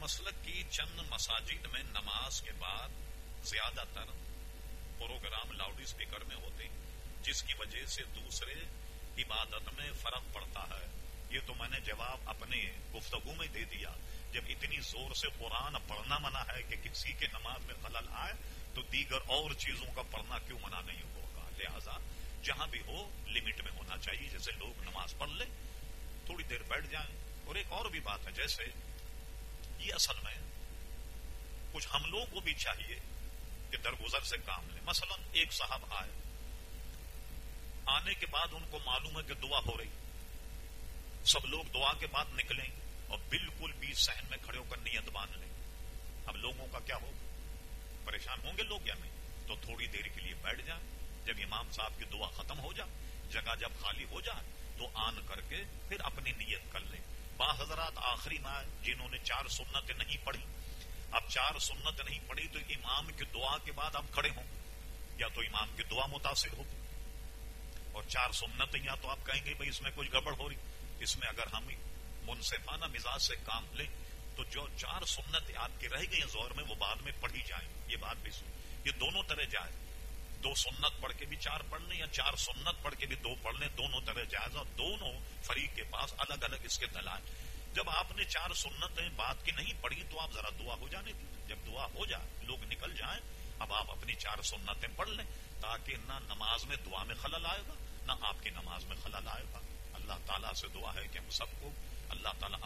مسلک کی چند مساجد میں نماز کے بعد زیادہ تر پروگرام لاؤڈ اسپیکر میں ہوتے جس کی وجہ سے دوسرے عبادت میں فرق پڑتا ہے۔ یہ تو میں نے جواب اپنے گفتگو میں دے دیا۔ جب اتنی زور سے قرآن پڑھنا منع ہے کہ کسی کے نماز میں خلل آئے، تو دیگر اور چیزوں کا پڑھنا کیوں منع نہیں ہوگا؟ لہذا جہاں بھی ہو لمٹ میں ہونا چاہیے۔ جیسے لوگ نماز پڑھ لیں، تھوڑی دیر بیٹھ جائیں۔ اور ایک اور بھی بات ہے، جیسے یہ اصل میں؟ کچھ ہم لوگوں کو بھی چاہیے کہ درگزر سے کام لیں۔ مثلا ایک صاحب آئے۔ آنے کے بعد ان کو معلوم ہے کہ دعا ہو رہی۔ سب لوگ دعا کے بعد نکلیں اور بالکل بھی سہن میں کھڑے ہو کر نیت باندھ لیں۔ اب لوگوں کا کیا ہوگا؟ پریشان ہوں گے لوگ یا نہیں؟ تو تھوڑی دیر کے لیے بیٹھ جائیں۔ جب امام صاحب کی دعا ختم ہو جائے، جگہ جب خالی ہو جائے، تو آن کر کے پھر اپنی نیت کر لیں۔ با حضرات آخری میں جنہوں نے چار سنت نہیں پڑھی، اب چار سنت نہیں پڑھی تو امام کی دعا کے بعد آپ کھڑے ہوں۔ یا تو امام کی دعا متاثر ہوگی اور چار سنت یا تو آپ کہیں گے بھائی اس میں کچھ گڑبڑ ہو رہی، اس میں اگر ہم منصفانہ مزاج سے کام لیں تو جو چار سنت آپ کی رہ گئی زور میں، وہ بعد میں پڑھی جائیں۔ یہ بات بھی سن یہ دونوں طرح جائے۔ دو سنت پڑھ کے بھی چار پڑھ لیں یا چار سنت پڑھ کے بھی دو پڑھ لیں، دونوں طرح جائز اور دونوں فریق کے پاس الگ الگ اس کے دلائل۔ جب آپ نے چار سنتیں بات کی نہیں پڑھی تو آپ ذرا دعا ہو جانے دیجیے جب دعا ہو جائے، لوگ نکل جائیں، اب آپ اپنی چار سنتیں پڑھ لیں تاکہ نہ نماز میں دعا میں خلل آئے گا، نہ آپ کی نماز میں خلل آئے گا۔ اللہ تعالیٰ سے دعا ہے کہ ہم سب کو، اللہ تعالیٰ